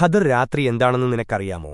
ഖദർ രാത്രി എന്താണെന്ന് നിനക്കറിയാമോ?